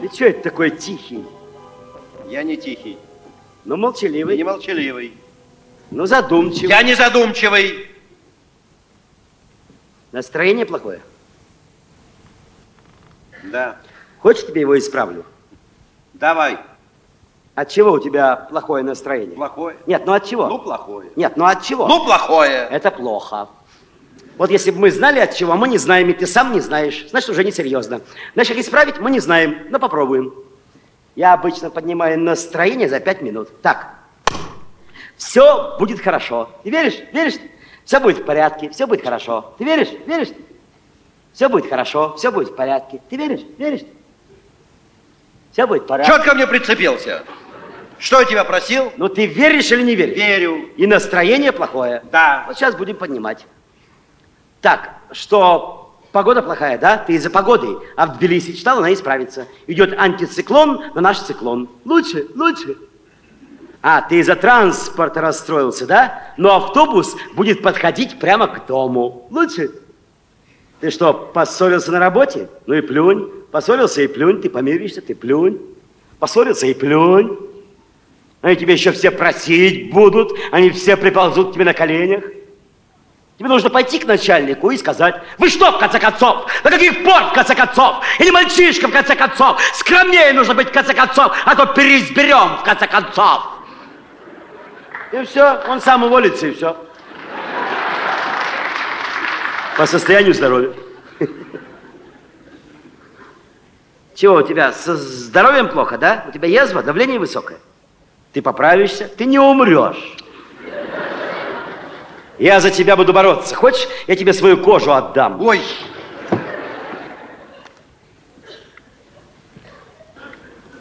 Ты что это такой тихий? Я не тихий. Ну, молчаливый. Не молчаливый. Ну, задумчивый. Я не задумчивый. Настроение плохое? Да. Хочешь, тебе его исправлю? Давай. От чего у тебя плохое настроение? Плохое. Нет, ну от чего? Ну, плохое. Нет, ну от чего? Ну, плохое. Это плохо. Вот если бы мы знали от чего, мы не знаем, и ты сам не знаешь, значит, уже несерьезно. Значит, исправить мы не знаем, но попробуем. Я обычно поднимаю настроение за пять минут. Так, все будет хорошо. Ты веришь? Веришь? Все будет в порядке, все будет хорошо. Ты веришь? Веришь? Все будет хорошо, все будет в порядке. Ты веришь? Веришь? Все будет в порядке. Чего ты ко мне прицепился? Что я тебя просил? Ну ты веришь или не веришь? Верю. И настроение плохое. Да. Вот сейчас будем поднимать. Так, что погода плохая, да? Ты из-за погоды. А в Тбилиси читал, она исправится. Идет антициклон на наш циклон. Лучше, лучше. А, ты из-за транспорта расстроился, да? Но автобус будет подходить прямо к дому. Лучше. Ты что, поссорился на работе? Ну и плюнь. Поссорился и плюнь, ты помиришься, ты плюнь. Поссорился и плюнь. Они тебе еще все просить будут, они все приползут к тебе на коленях. Тебе нужно пойти к начальнику и сказать, вы что, в конце концов? До каких пор, в конце концов? Или мальчишка, в конце концов? Скромнее нужно быть, в конце концов, а то переизберем, в конце концов. И все, он сам уволится, и все. По состоянию здоровья. Чего у тебя, со здоровьем плохо, да? У тебя язва, давление высокое. Ты поправишься, ты не умрешь. Я за тебя буду бороться. Хочешь, я тебе свою кожу отдам? Ой.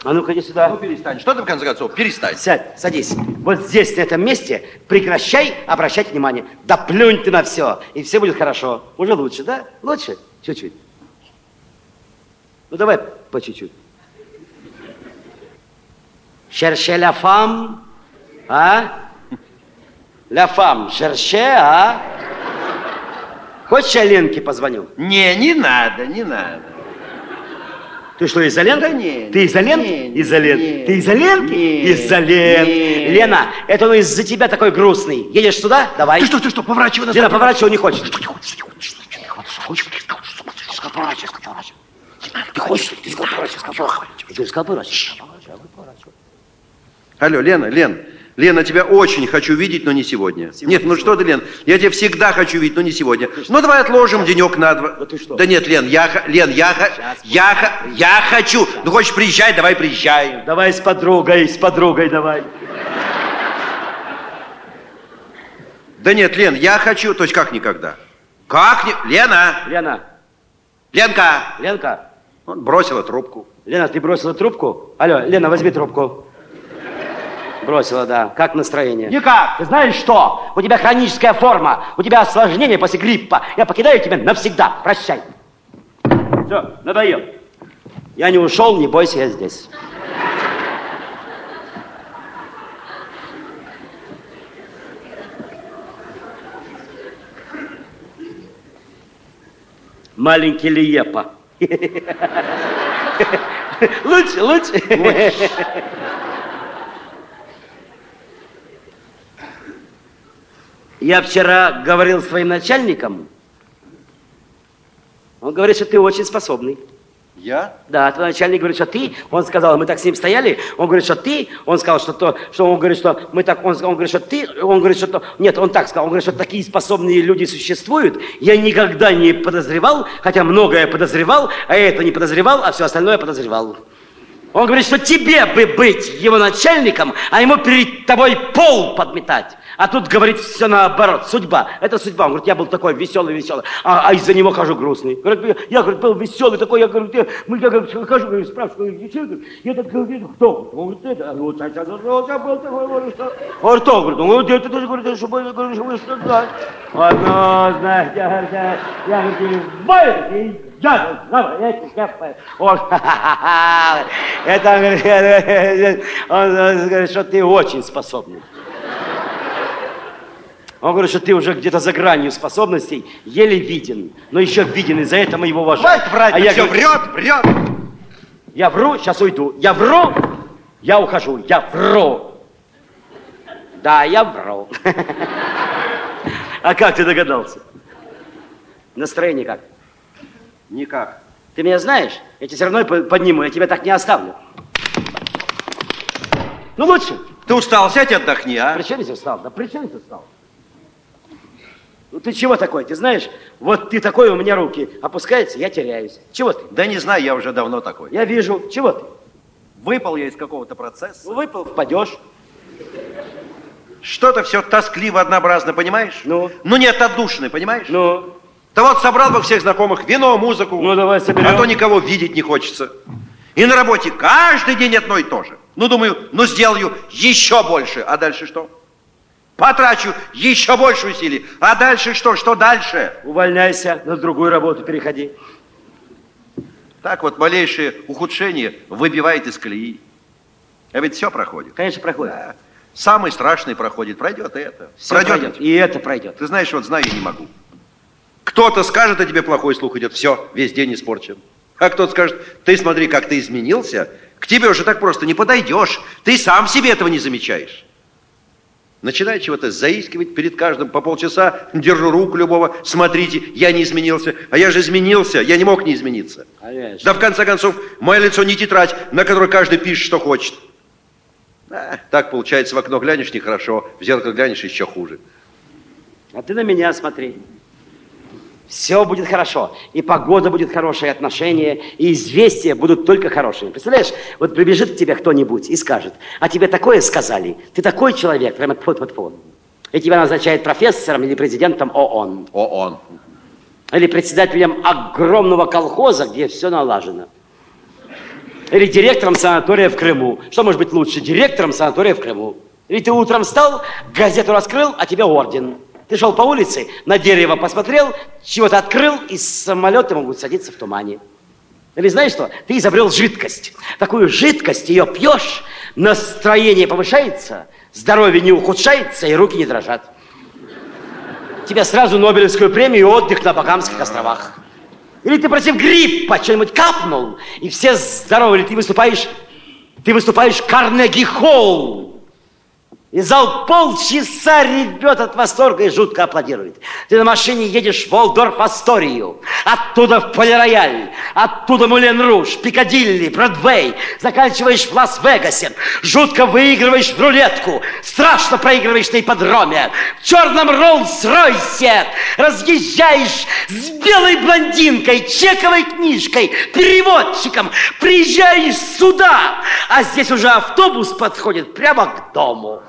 А ну-ка, иди сюда. Ну, перестань. Что ты, в конце концов? Перестань. Сядь, садись. Вот здесь, на этом месте, прекращай обращать внимание. Да плюнь ты на все, и все будет хорошо. Уже лучше, да? Лучше? Чуть-чуть. Ну, давай по чуть-чуть. La femme, а? La femme, cherchez, а? Хочешь, я Ленке позвоню? Не, не надо, не надо. Ты что, изолент? Да не, Ты изолент? не, изолент. не, Ты изолент? не, изолент. не. Лена, это он из-за тебя такой грустный. Едешь сюда? Давай. Ты что, ты что, поворачивай назад. Лена, поворачивай, не хочет. Ты хочешь? Ты сказал поворачивай. Ты сказал поворачивай. Алло, Лена, Лен, Лена, тебя очень хочу видеть, но не сегодня. Нет, ну что ты, Лен, я тебя всегда хочу видеть, но не сегодня. Ну давай отложим денек на два. Да ты что? Да нет, Лен, я, Лен, я, я, я хочу. Ну хочешь приезжай, давай приезжай. Давай с подругой, с подругой давай. Да нет, Лен, я хочу, то есть как никогда. Как не... Лена, Лена, Ленка. Ленка, Он бросила трубку. Лена, ты бросила трубку? Алло, Лена, возьми трубку. Бросила, да. Как настроение? Никак. Ты знаешь что? У тебя хроническая форма, у тебя осложнение после гриппа. Я покидаю тебя навсегда. Прощай. Все, надоел. Я не ушел, не бойся, я здесь. Маленький Лиепа. Лучше, лучше. Я вчера говорил с твоим начальником. Он говорит, что ты очень способный. Я? Да, твой начальник говорит, что ты, он сказал, мы так с ним стояли, он говорит, что ты, он сказал, что то, что он говорит, что мы так, он, сказал, он говорит, что ты, он говорит, что то, нет, он так сказал, он говорит, что такие способные люди существуют, я никогда не подозревал, хотя многое подозревал, а это не подозревал, а все остальное подозревал. Он говорит, что тебе бы быть его начальником, а ему перед тобой пол подметать. А тут говорит все наоборот. Судьба. Это судьба. Он говорит, я был такой веселый, веселый, а, а из-за него хожу грустный. Говорит, я, говорит, был веселый такой, я говорю, я, мы, я говорю, хожу, говорю, спрашиваю, говорю, я так говорю, кто? Он говорит, это, а вот сейчас, вот я был такой, говорю, что? Он говорит? Говорит, он говорит, это тоже, говорит, что было, говорю, что что да. Одно, знаете, я, я, я, говорю, бой, я, давай, я тебе капаю. Он, ха-ха-ха, это, он говорит, он, он говорит, что ты очень способный. Он говорит, что ты уже где-то за гранью способностей, еле виден, но еще виден, и за это мы его уважаем. Хватит врать, а ты я все говорю, врет, врет. Я вру, сейчас уйду. Я вру, я ухожу. Я вру. Да, я вру. А как ты догадался? Настроение как? Никак. Ты меня знаешь? Я тебя все равно подниму, я тебя так не оставлю. Ну, лучше. Ты устал, сядь и отдохни, а? При чем здесь устал? Да при чем здесь устал? Ну, ты чего такой? Ты знаешь, вот ты такой, у меня руки опускаются, я теряюсь. Чего ты? Да не знаю, я уже давно такой. Я вижу. Чего ты? Выпал я из какого-то процесса. Ну, выпал, впадешь. Что-то все тоскливо, однообразно, понимаешь? Ну? Ну нет отдушины, понимаешь? Ну? Да вот собрал бы всех знакомых, вино, музыку. Ну, давай соберем. А то никого видеть не хочется. И на работе каждый день одно и то же. Ну, думаю, ну, сделаю еще больше. А дальше что? Потрачу еще больше усилий. А дальше что? Что дальше? Увольняйся, на другую работу переходи. Так вот, малейшее ухудшение выбивает из колеи. А ведь все проходит. Конечно, проходит. Да. Самый страшный проходит. Пройдет и это. Все пройдет. пройдет. И это пройдет. Ты знаешь, вот знаю, я не могу. Кто-то скажет о тебе плохой слух идет, все, весь день испорчен. А кто-то скажет, ты смотри, как ты изменился, к тебе уже так просто не подойдешь, ты сам себе этого не замечаешь. Начинаю чего-то заискивать перед каждым по полчаса, держу руку любого, смотрите, я не изменился, а я же изменился, я не мог не измениться. Конечно. Да в конце концов, мое лицо не тетрадь, на которой каждый пишет, что хочет. А, так получается, в окно глянешь нехорошо, в зеркало глянешь еще хуже. А ты на меня смотри. Все будет хорошо. И погода будет хорошая, и отношения, и известия будут только хорошими. Представляешь, вот прибежит к тебе кто-нибудь и скажет, а тебе такое сказали, ты такой человек, прямо тьфу -тьфу -тьфу. и тебя назначают профессором или президентом ООН. ООН. Или председателем огромного колхоза, где все налажено. Или директором санатория в Крыму. Что может быть лучше? Директором санатория в Крыму. Или ты утром встал, газету раскрыл, а тебе орден. Ты шел по улице, на дерево посмотрел, чего-то открыл, и самолеты могут садиться в тумане. Или знаешь что? Ты изобрел жидкость. Такую жидкость, ее пьешь, настроение повышается, здоровье не ухудшается, и руки не дрожат. Тебе сразу Нобелевскую премию и отдых на Багамских островах. Или ты против гриппа что-нибудь капнул, и все здоровы, или ты выступаешь, ты выступаешь Карнеги Холл. И зал полчаса ревет от восторга и жутко аплодирует. Ты на машине едешь в Волдорф Асторию, оттуда в Полирояль, оттуда Мулен Руж, Пикадилли, Бродвей, заканчиваешь в Лас-Вегасе, жутко выигрываешь в рулетку, страшно проигрываешь на ипподроме, в черном Роллс-Ройсе разъезжаешь с белой блондинкой, чековой книжкой, переводчиком, приезжаешь сюда, а здесь уже автобус подходит прямо к дому.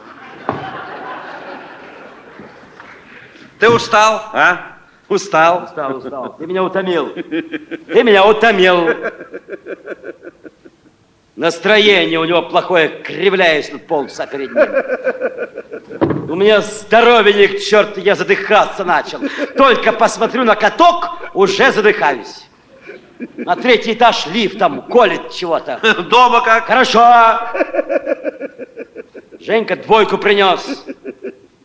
Ты устал, а? Устал? Устал, устал. Ты меня утомил. Ты меня утомил. Настроение у него плохое, кривляясь тут полчаса перед ним. У меня здоровье к черту, я задыхаться начал. Только посмотрю на каток, уже задыхаюсь. На третий этаж лифтом колет чего-то. Дома как? Хорошо. Женька двойку принес.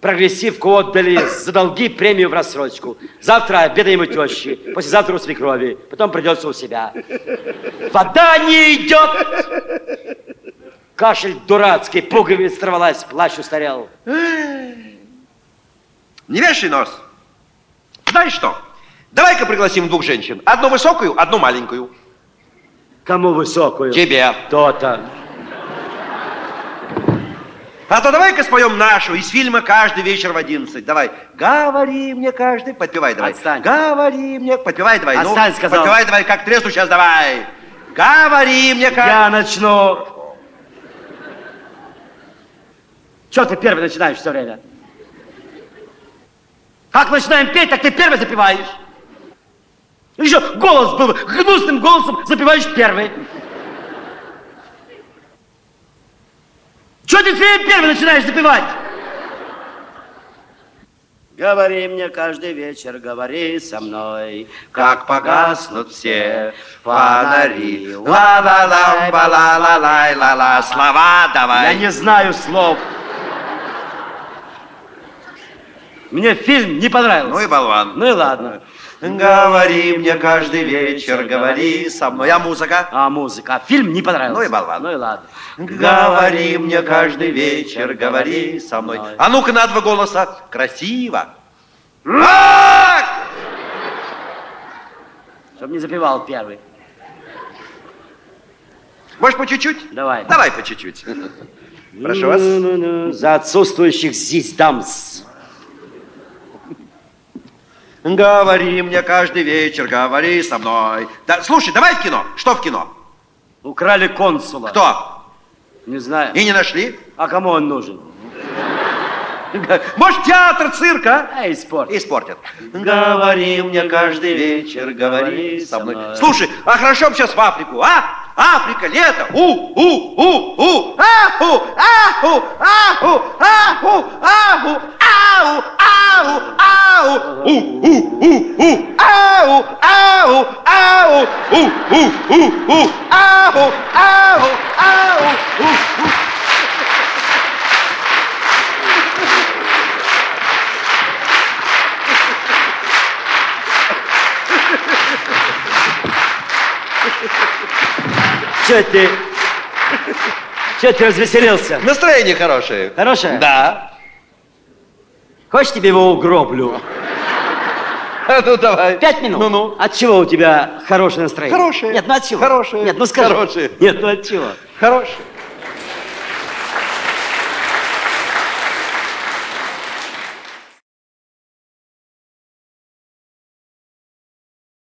Прогрессивку отдали за долги премию в рассрочку. Завтра обедаем у тещи, послезавтра у свекрови, потом придется у себя. Вода не идет! Кашель дурацкий, пуговица сорвалась, плащ устарел. Не вешай нос. Знаешь что? Давай-ка пригласим двух женщин. Одну высокую, одну маленькую. Кому высокую? Тебе. То-то. А то давай-ка споем нашу из фильма «Каждый вечер в 11». Давай. Говори мне каждый... Подпевай давай. Отстань. Говори мне... Подпевай давай. Ну. Отстань, ну, сказал. Подпевай давай, как тресну сейчас давай. Говори мне каждый... Я начну. Чего ты первый начинаешь все время? Как начинаем петь, так ты первый запеваешь. Еще голос был, гнусным голосом запеваешь первый. Что ты первый начинаешь запевать? Говори мне каждый вечер, говори со мной, как погаснут все фонари. Ла-ла-ла, ла-ла-ла, ла-ла, слова давай. Я не знаю слов. Мне фильм не понравился. Ну и болван. Ну и ладно. Говори мне каждый вечер, говори со мной. А музыка? А музыка? А фильм не понравился? Ну и болван. Ну и ладно. Говори мне каждый вечер, говори со мной. А ну-ка на два голоса. Красиво. Рак! Чтоб не запевал первый. Может, по чуть-чуть? Давай. Давай по чуть-чуть. Прошу вас. За отсутствующих здесь дамс. Говори мне каждый вечер, говори со мной. Да, слушай, давай в кино. Что в кино? Украли консула. Кто? Не знаю. И не нашли? А кому он нужен? Может, театр, цирк, а? А, испорт. Испортят. Говори мне каждый вечер, говори со мной. Слушай, а хорошо бы сейчас в Африку, а? Африка, лето, у, у, у, у, аху, аху, аху, аху, аху, ау, ау, ау, у, у, у, у, ау, ау, ау, у, у, у, у, ау, ау, ау, у, у. Че ты? Че ты развеселился? Настроение хорошее. Хорошее? Да. Хочешь тебе его угроблю? Ну, давай. Пять минут? Ну-ну. От чего у тебя хорошее настроение? Хорошее. Нет, ну от чего? Хорошее. Нет, ну скажи. Хорошее. Нет, ну от чего? Хорошее.